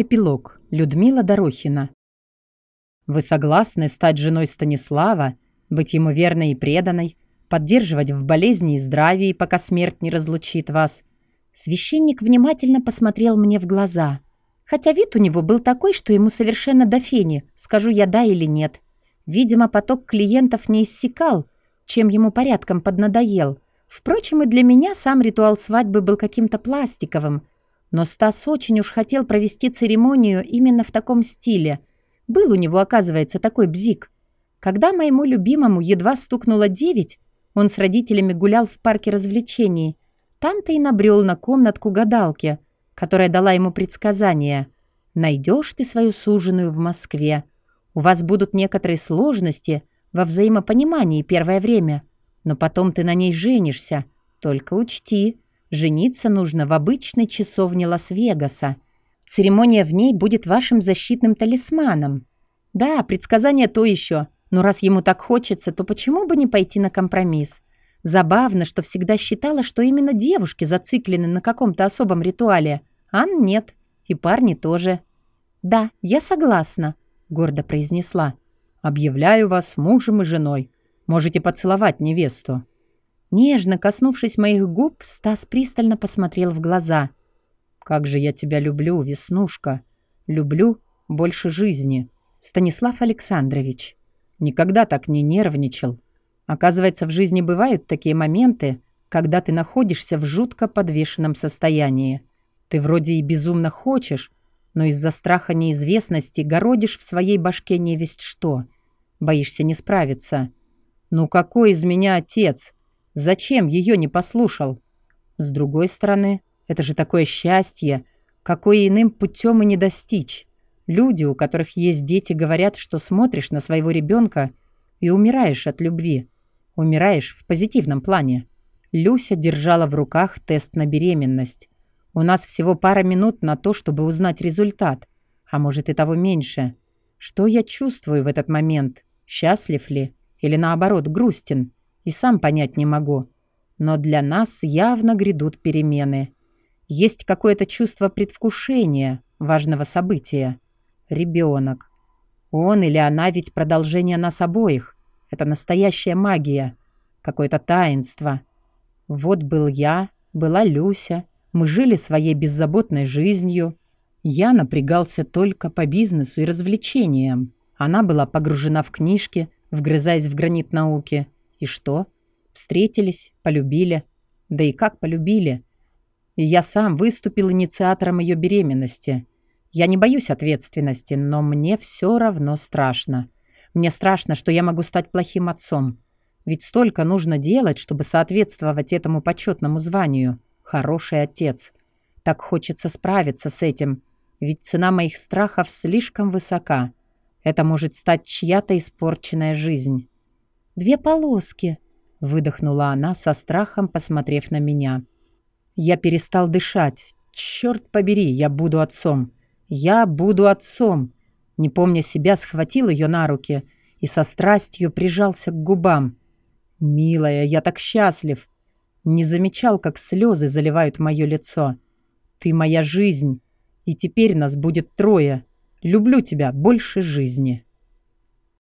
Эпилог. Людмила Дорохина. Вы согласны стать женой Станислава, быть ему верной и преданной, поддерживать в болезни и здравии, пока смерть не разлучит вас? Священник внимательно посмотрел мне в глаза. Хотя вид у него был такой, что ему совершенно до фени, скажу я да или нет. Видимо, поток клиентов не иссякал, чем ему порядком поднадоел. Впрочем, и для меня сам ритуал свадьбы был каким-то пластиковым – но Стас очень уж хотел провести церемонию именно в таком стиле. Был у него, оказывается, такой бзик. Когда моему любимому едва стукнуло девять, он с родителями гулял в парке развлечений. Там-то и набрел на комнатку гадалки, которая дала ему предсказание. «Найдешь ты свою суженую в Москве. У вас будут некоторые сложности во взаимопонимании первое время, но потом ты на ней женишься. Только учти, Жениться нужно в обычной часовне Лас-Вегаса. Церемония в ней будет вашим защитным талисманом. Да, предсказание то еще. Но раз ему так хочется, то почему бы не пойти на компромисс? Забавно, что всегда считала, что именно девушки зациклены на каком-то особом ритуале. А нет. И парни тоже. «Да, я согласна», — гордо произнесла. «Объявляю вас мужем и женой. Можете поцеловать невесту». Нежно коснувшись моих губ, Стас пристально посмотрел в глаза. «Как же я тебя люблю, Веснушка! Люблю больше жизни!» Станислав Александрович. Никогда так не нервничал. Оказывается, в жизни бывают такие моменты, когда ты находишься в жутко подвешенном состоянии. Ты вроде и безумно хочешь, но из-за страха неизвестности городишь в своей башке не весть что. Боишься не справиться. «Ну какой из меня отец?» Зачем ее не послушал? С другой стороны, это же такое счастье, какое иным путем и не достичь. Люди, у которых есть дети, говорят, что смотришь на своего ребенка и умираешь от любви. Умираешь в позитивном плане. Люся держала в руках тест на беременность. У нас всего пара минут на то, чтобы узнать результат. А может и того меньше. Что я чувствую в этот момент? Счастлив ли? Или наоборот, грустен? И сам понять не могу. Но для нас явно грядут перемены. Есть какое-то чувство предвкушения важного события. Ребенок. Он или она ведь продолжение нас обоих. Это настоящая магия. Какое-то таинство. Вот был я, была Люся. Мы жили своей беззаботной жизнью. Я напрягался только по бизнесу и развлечениям. Она была погружена в книжки, вгрызаясь в гранит науки – и что? Встретились, полюбили. Да и как полюбили? И я сам выступил инициатором ее беременности. Я не боюсь ответственности, но мне все равно страшно. Мне страшно, что я могу стать плохим отцом. Ведь столько нужно делать, чтобы соответствовать этому почетному званию. Хороший отец. Так хочется справиться с этим. Ведь цена моих страхов слишком высока. Это может стать чья-то испорченная жизнь. «Две полоски», — выдохнула она со страхом, посмотрев на меня. Я перестал дышать. Черт побери, я буду отцом. Я буду отцом. Не помня себя, схватил ее на руки и со страстью прижался к губам. «Милая, я так счастлив!» Не замечал, как слезы заливают мое лицо. «Ты моя жизнь, и теперь нас будет трое. Люблю тебя больше жизни».